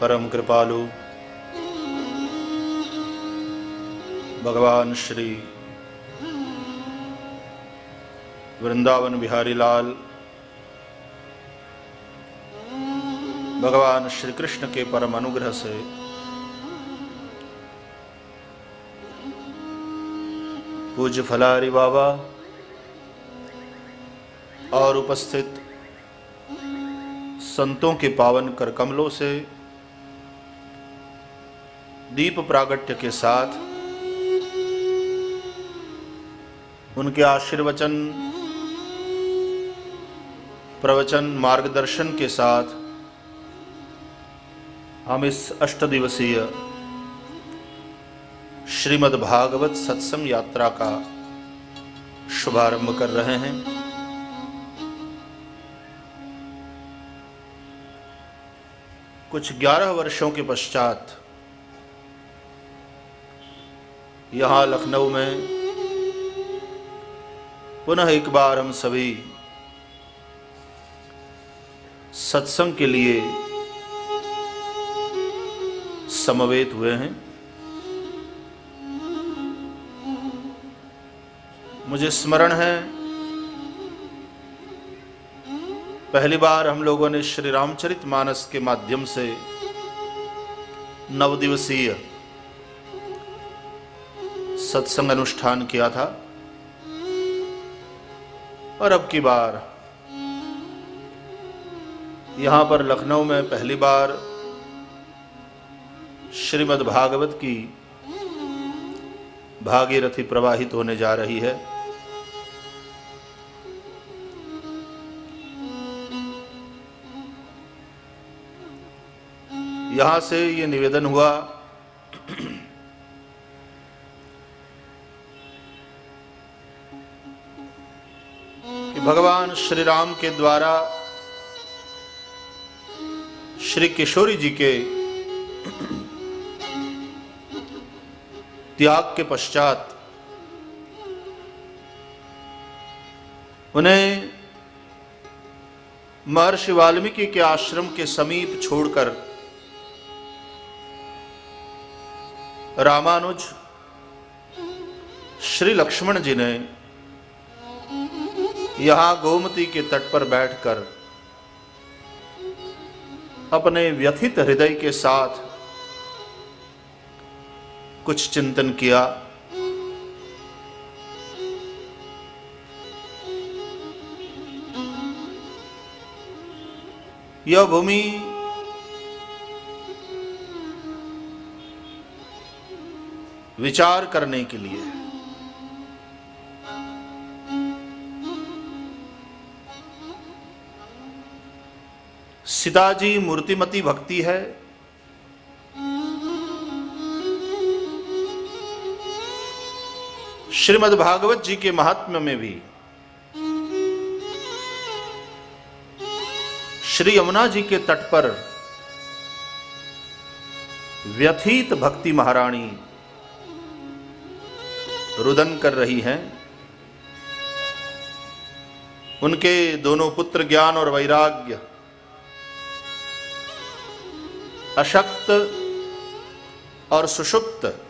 परम कृपालु। भगवान श्री वृंदावन बिहारी लाल। भगवान श्री कृष्ण के परम अनुग्रह से पूज्य फलारी बाबा और उपस्थित संतों के पावन कर कमलों से दीप प्रागट्य के साथ उनके आशीर्वचन, प्रवचन, मार्गदर्शन के साथ हम इस अष्ट दिवसीय श्रीमद् भागवत सत्संग यात्रा का शुभारंभ कर रहे हैं। कुछ ग्यारह वर्षों के पश्चात यहाँ लखनऊ में। पुनः एक बार हम सभी सत्संग के लिए समवेत हुए हैं। मुझे स्मरण है, पहली बार हम लोगों ने श्री रामचरित मानस के माध्यम से नवदिवसीय सत्संग अनुष्ठान किया था। और अब की बार। यहाँ पर लखनऊ में पहली बार श्रीमद् भागवत की भागीरथी प्रवाहित होने जा रही है। यहाँ से ये निवेदन हुआ भगवान श्री राम के द्वारा श्री किशोरी जी के त्याग के पश्चात उन्हें महर्षि वाल्मीकि के आश्रम के समीप छोड़कर रामानुज श्री लक्ष्मण जी ने यहाँ गोमती के तट पर बैठकर अपने व्यथित हृदय के साथ कुछ चिंतन किया। यह भूमि विचार करने के लिए सीताजी मूर्तिमती भक्ति है। श्रीमद् भागवत जी के महात्म्य में भी। श्री यमुना जी के तट पर व्यथित भक्ति महारानी रुदन कर रही हैं। उनके दोनों पुत्र ज्ञान और वैराग्य अशक्त और सुषुप्त।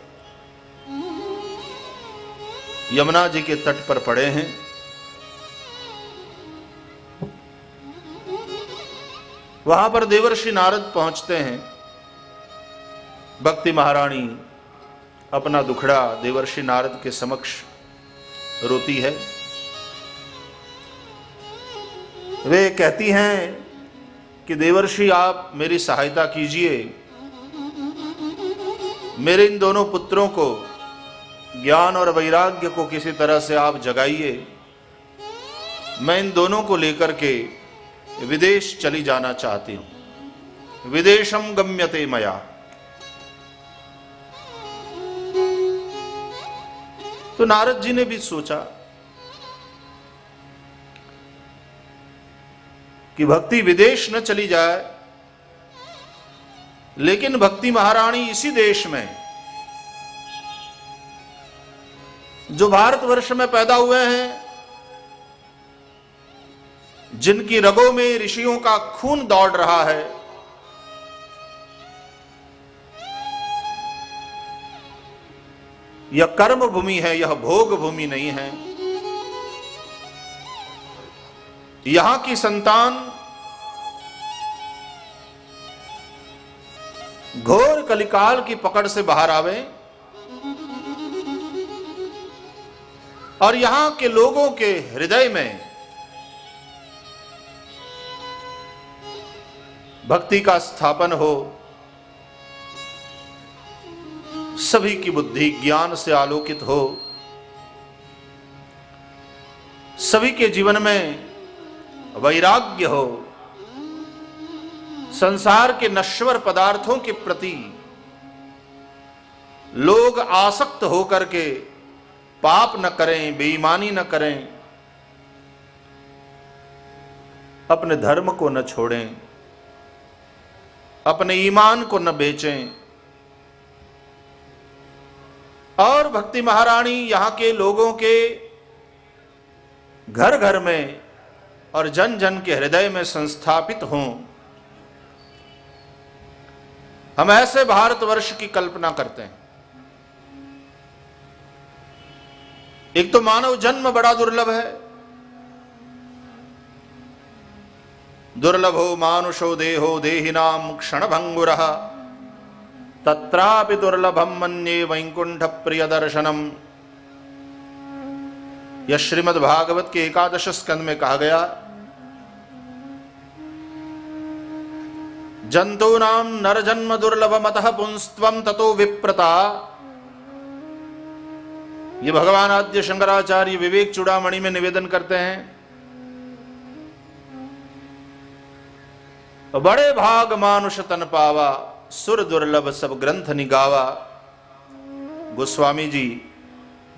यमुना जी के तट पर पड़े हैं। वहाँ पर देवर्षि नारद पहुँचते हैं। भक्ति महारानी अपना दुखड़ा देवर्षि नारद के समक्ष रोती है। वे कहती हैं कि देवर्षि, आप मेरी सहायता कीजिए। मेरे इन दोनों पुत्रों को, ज्ञान और वैराग्य को किसी तरह से आप जगाइए। मैं इन दोनों को लेकर के विदेश चली जाना चाहती हूँ। विदेशम गम्यते मया। तो नारद जी ने भी सोचा कि भक्ति विदेश न चली जाए। लेकिन भक्ति महारानी इसी देश में, जो भारतवर्ष में पैदा हुए हैं, जिनकी रगों में ऋषियों का खून दौड़ रहा है, यह कर्म भूमि है, यह भोग भूमि नहीं है। यहाँ की संतान घोर कलिकाल की पकड़ से बाहर आवे और यहाँ के लोगों के हृदय में भक्ति का स्थापन हो, सभी की बुद्धि ज्ञान से आलोकित हो, सभी के जीवन में वैराग्य हो। संसार के नश्वर पदार्थों के प्रति लोग आसक्त होकर के पाप न करें, बेईमानी न करें, अपने धर्म को न छोड़ें, अपने ईमान को न बेचें। और भक्ति महारानी, यहाँ के लोगों के घर घर में और जन जन के हृदय में संस्थापित हों। हम ऐसे भारतवर्ष की कल्पना करते हैं। एक तो मानव जन्म बड़ा दुर्लभ है। दुर्लभो मानुषो देहो देहिनाम क्षण भंगुर तत्रापि दुर्लभम मन्ये वैकुंठ प्रिय दर्शनम यह श्रीमद भागवत के एकादश स्कंद में कहा गया जंतूनाम नर जन्म दुर्लभ मत पुंस्व ततो विप्रता। ये भगवान आद्य शंकराचार्य विवेक चूड़ामणि में निवेदन करते हैं, बड़े भाग मानुष तन पावा, सुर दुर्लभ सब ग्रंथ निगावा। गोस्वामी जी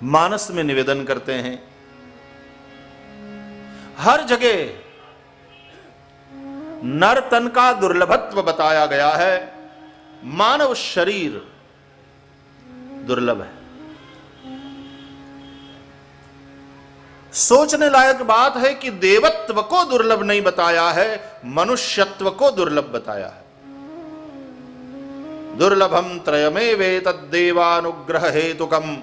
मानस में निवेदन करते हैं हर जगह नर तन का दुर्लभत्व बताया गया है। मानव शरीर दुर्लभ है। सोचने लायक बात है कि देवत्व को दुर्लभ नहीं बताया है, मनुष्यत्व को दुर्लभ बताया है। दुर्लभम त्रयमे वे तदेवानुग्रह हेतुकम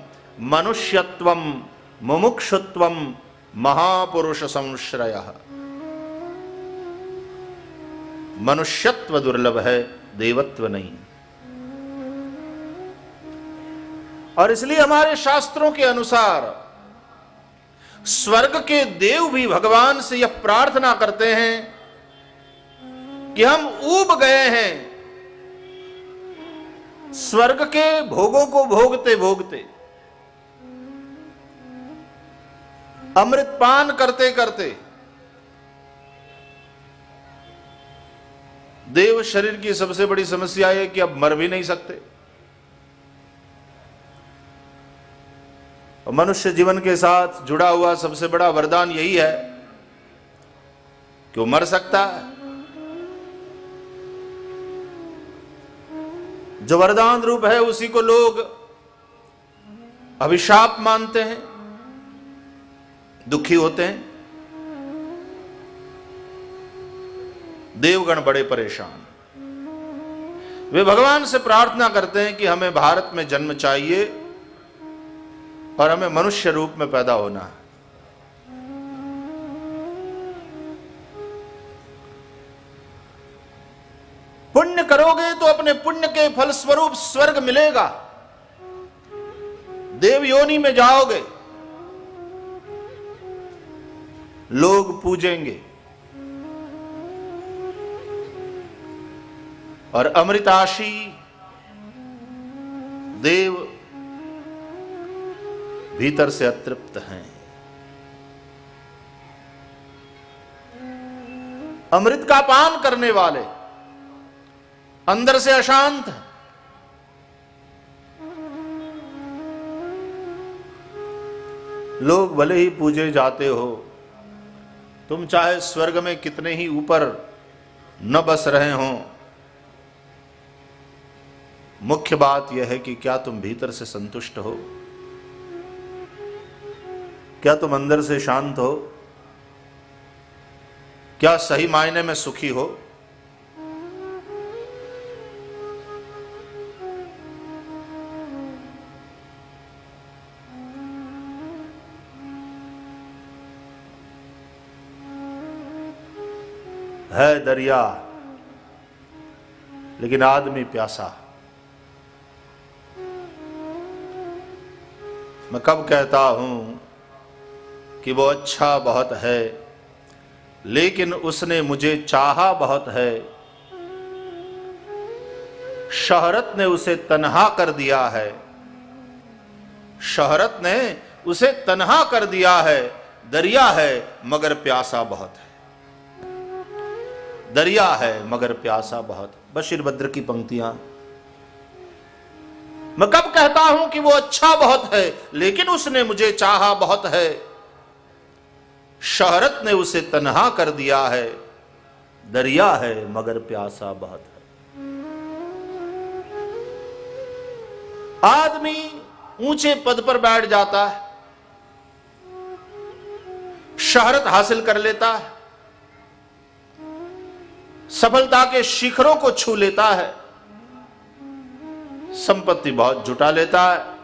मनुष्यत्व मुमुक्षुत्व महापुरुष संश्रय मनुष्यत्व दुर्लभ है, देवत्व नहीं। और इसलिए हमारे शास्त्रों के अनुसार स्वर्ग के देव भी भगवान से यह प्रार्थना करते हैं कि हम ऊब गए हैं। स्वर्ग के भोगों को भोगते भोगते अमृत पान करते करते देव शरीर की सबसे बड़ी समस्या है कि अब मर भी नहीं सकते। मनुष्य जीवन के साथ जुड़ा हुआ सबसे बड़ा वरदान यही है कि वो मर सकता है। जो वरदान रूप है उसी को लोग अभिशाप मानते हैं। दुखी होते हैं। देवगण बड़े परेशान। वे भगवान से प्रार्थना करते हैं कि हमें भारत में जन्म चाहिए और हमें मनुष्य रूप में पैदा होना है। पुण्य करोगे तो अपने पुण्य के फल स्वरूप स्वर्ग मिलेगा। देव योनि में जाओगे लोग पूजेंगे। और अमृताशी देव भीतर से अतृप्त हैं। अमृत का पान करने वाले अंदर से अशांत लोग भले ही पूजे जाते हो तुम चाहे स्वर्ग में कितने ही ऊपर न बस रहे हो, मुख्य बात यह है कि क्या तुम भीतर से संतुष्ट हो? क्या तुम अंदर से शांत हो? क्या सही मायने में सुखी हो? है दरिया, लेकिन आदमी प्यासा। मैं कब कहता हूँ कि वो अच्छा बहुत है, लेकिन उसने मुझे चाहा बहुत है। शहरत ने उसे तनहा कर दिया है। शहरत ने उसे तनहा कर दिया है। दरिया है, मगर प्यासा बहुत है। दरिया है, मगर प्यासा बहुत। बशीर बद्र की पंक्तियाँ। मैं कब कहता हूँ कि वो अच्छा बहुत है, लेकिन उसने मुझे चाहा बहुत है। शहरत ने उसे तनहा कर दिया है। दरिया है, मगर प्यासा बहुत है। आदमी ऊँचे पद पर बैठ जाता है। शहरत हासिल कर लेता है। सफलता के शिखरों को छू लेता है। संपत्ति बहुत जुटा लेता है।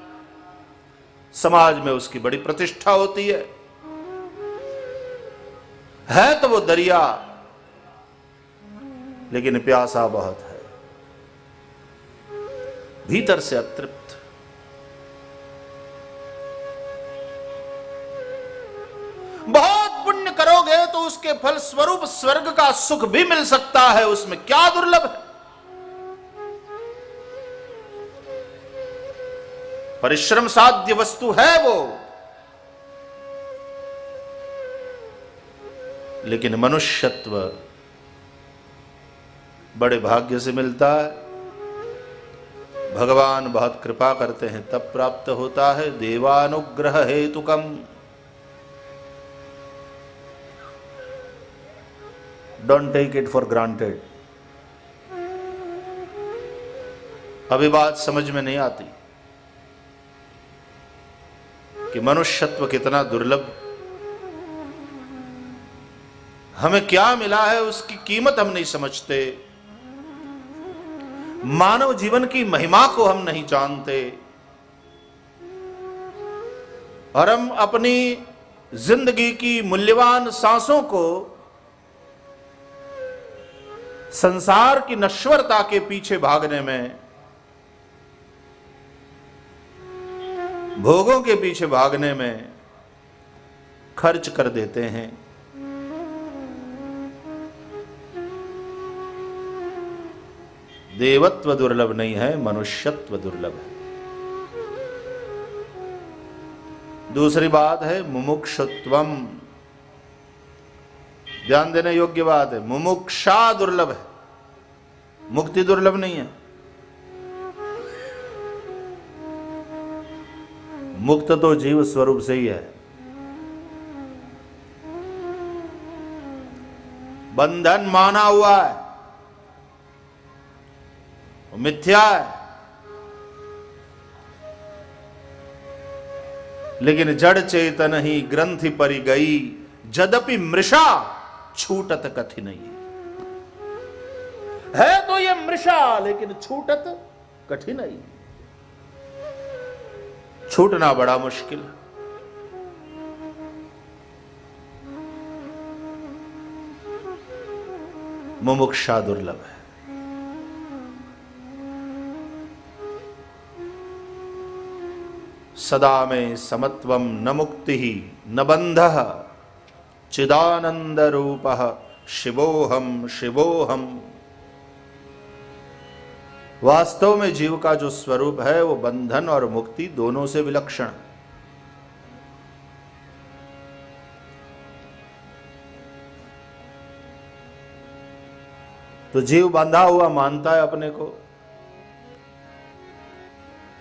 समाज में उसकी बड़ी प्रतिष्ठा होती है। है तो वो दरिया, लेकिन प्यासा बहुत है। भीतर से अतृप्त उसके फल स्वरूप स्वर्ग का सुख भी मिल सकता है, उसमें क्या दुर्लभ है? परिश्रम साध्य वस्तु है वो। लेकिन मनुष्यत्व बड़े भाग्य से मिलता है। भगवान बहुत कृपा करते हैं, तब प्राप्त होता है देवानुग्रह हेतुकम। Don't take it for granted अभी बात समझ में नहीं आती कि मनुष्यत्व कितना दुर्लभ। हमें क्या मिला है उसकी कीमत हम नहीं समझते। मानव जीवन की महिमा को हम नहीं जानते। और हम अपनी ज़िंदगी की मूल्यवान सांसों को संसार की नश्वरता के पीछे भागने में, भोगों के पीछे भागने में खर्च कर देते हैं। देवत्व दुर्लभ नहीं है, मनुष्यत्व दुर्लभ है। दूसरी बात है मुमुक्षुत्वम। ध्यान देने योग्य बात है। मुमुक्षा दुर्लभ है। मुक्ति दुर्लभ नहीं है। मुक्त तो जीव स्वरूप से ही है। बंधन माना हुआ है। मिथ्या है। लेकिन जड़ चेतन ही ग्रंथि परि गई। जदपि मृषा छूटत कठिन है। तो ये मृषा, लेकिन छूटत कठिन ही। छूटना बड़ा मुश्किल मुमुक्षा दुर्लभ है। सदा में समत्वम न मुक्ति ही न बंध चिदानंद रूप शिवोहम शिवोहम वास्तव में जीव का जो स्वरूप है, वो बंधन और मुक्ति दोनों से विलक्षण। तो जीव बंधा हुआ मानता है अपने को।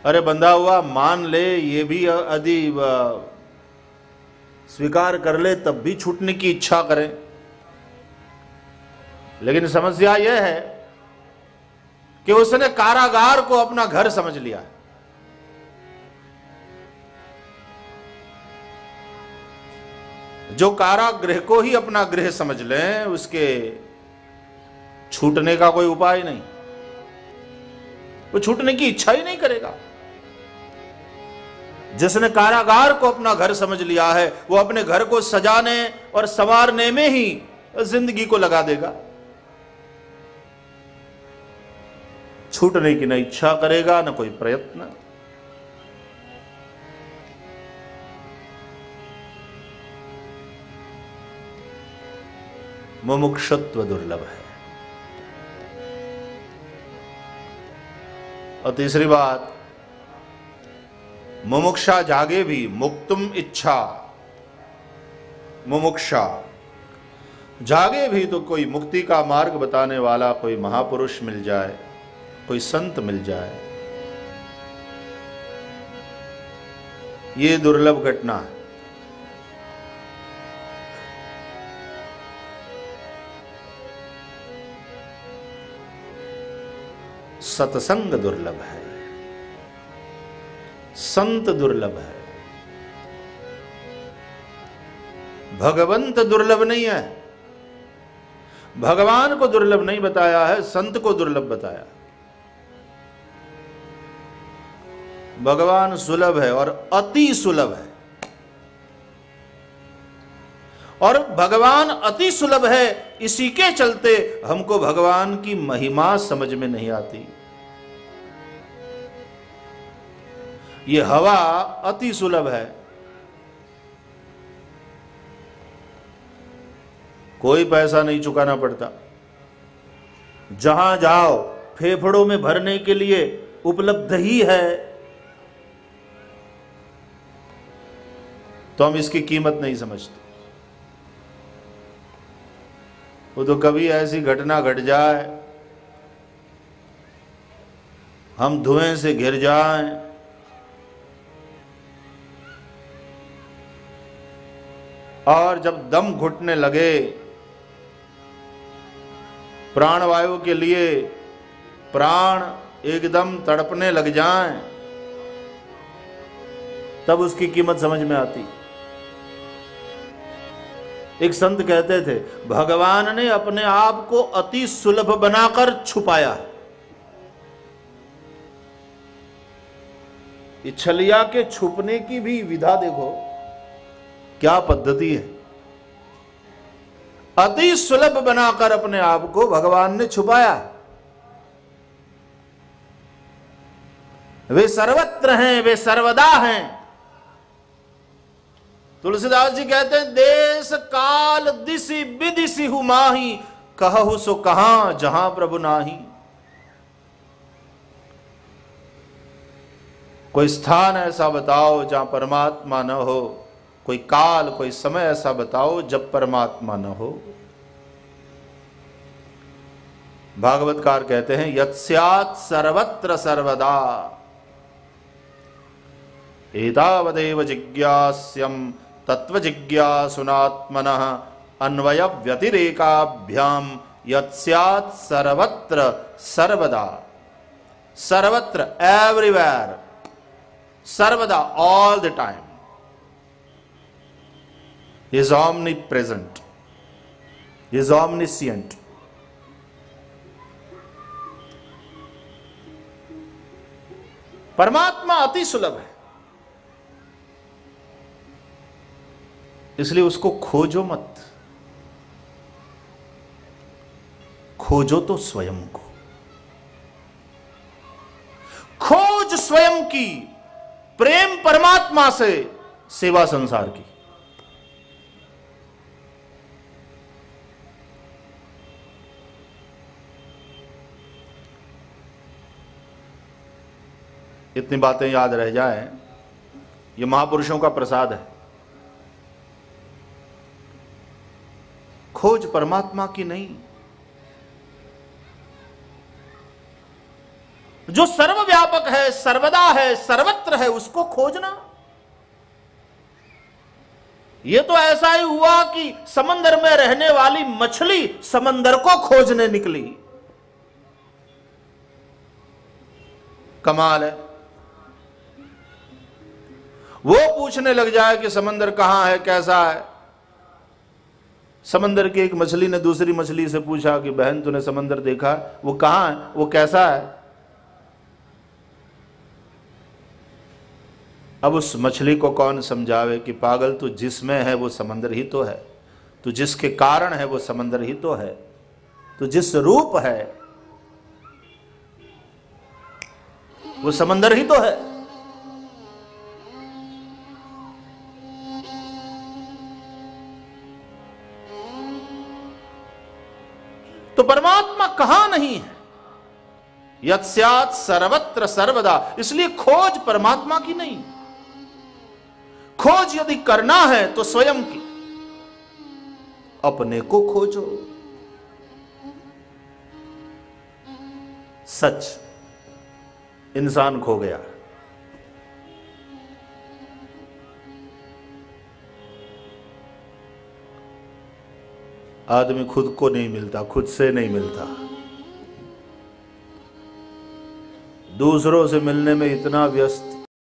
अरे बंधा हुआ मान ले, ये भी यदि स्वीकार कर ले, तब भी छूटने की इच्छा करें। लेकिन समस्या यह है कि उसने कारागार को अपना घर समझ लिया जो कारागृह को ही अपना गृह समझ लें, उसके छूटने का कोई उपाय नहीं। वो छूटने की इच्छा ही नहीं करेगा। जिसने कारागार को अपना घर समझ लिया है, वो अपने घर को सजाने और संवारने में ही ज़िंदगी को लगा देगा। छूटने की न इच्छा करेगा, न कोई प्रयत्न। मुमुक्षत्व दुर्लभ है। और तीसरी बात मुमुक्षा जागे भी मुक्तुम इच्छा। मुमुक्षा। जागे भी तो कोई मुक्ति का मार्ग बताने वाला कोई महापुरुष मिल जाए, कोई संत मिल जाए। ये दुर्लभ घटना है। सत्संग दुर्लभ है। संत दुर्लभ है। भगवंत दुर्लभ नहीं है। भगवान को दुर्लभ नहीं बताया है, संत को दुर्लभ बताया भगवान सुलभ है और अति सुलभ है। और भगवान अति सुलभ है, इसी के चलते हमको भगवान की महिमा समझ में नहीं आती। ये हवा अति सुलभ है। कोई पैसा नहीं चुकाना पड़ता। जहाँ जाओ, फेफड़ों में भरने के लिए उपलब्ध ही है। तो हम इसकी कीमत नहीं समझते। वो तो कभी ऐसी घटना घट जाए, हम धुएँ से घिर जाएँ और जब दम घुटने लगे, प्राणवायु के लिए प्राण एकदम तड़पने लग जाएँ, तब उसकी कीमत समझ में आती। एक संत कहते थे, भगवान ने अपने आप को अति सुलभ बनाकर छुपाया छलिया के छुपने की भी विधा देखो क्या पद्धति है? अति सुलभ बनाकर अपने आप को भगवान ने छुपाया। वे सर्वत्र हैं, वे सर्वदा हैं। तुलसीदास जी कहते हैं, देश काल दिशी विदिशी हु माही, कहु सो कहा, जहाँ प्रभु नाही। कोई स्थान ऐसा बताओ जहाँ परमात्मा न हो। कोई काल, कोई समय ऐसा बताओ जब परमात्मा न हो। भागवतकार कहते हैं यत्स्यात् सर्वत्र सर्वदा। एतावदेव जिज्ञास्यम तत्व जिज्ञासुनात्मन अन्वय व्यतिरेकाभ्याम। यत्स्यात् सर्वत्र सर्वदा। सर्वत्र एवरीवेयर सर्वदा all the time is omnipresent, is omniscient. परमात्मा अति सुलभ है इसलिए उसको खोजो मत खोजो तो स्वयं को खोज स्वयं की प्रेम परमात्मा से सेवा संसार की इतनी बातें याद रह जाए, ये महापुरुषों का प्रसाद है। खोज परमात्मा की नहीं। जो सर्वव्यापक है, सर्वदा है, सर्वत्र है, उसको खोजना। यह तो ऐसा ही हुआ कि समंदर में रहने वाली मछली समंदर को खोजने निकली। कमाल है। वो पूछने लग जाए कि समंदर कहाँ है, कैसा है। समंदर की एक मछली ने दूसरी मछली से पूछा कि, बहन, तूने समंदर देखा? वो कहाँ है? वो कैसा है? अब उस मछली को कौन समझावे कि, पागल, तू जिसमें है, वो समंदर ही तो है। तू जिसके कारण है, वो समंदर ही तो है। तू जिस रूप है, वो समंदर ही तो है। तो परमात्मा कहाँ नहीं है? यत्स्यात सर्वत्र सर्वदा। इसलिए खोज परमात्मा की नहीं। खोज यदि करना है तो स्वयं की। अपने को खोजो। सच। इंसान खो गया। आदमी खुद को नहीं मिलता, खुद से नहीं मिलता। दूसरों से मिलने में इतना व्यस्त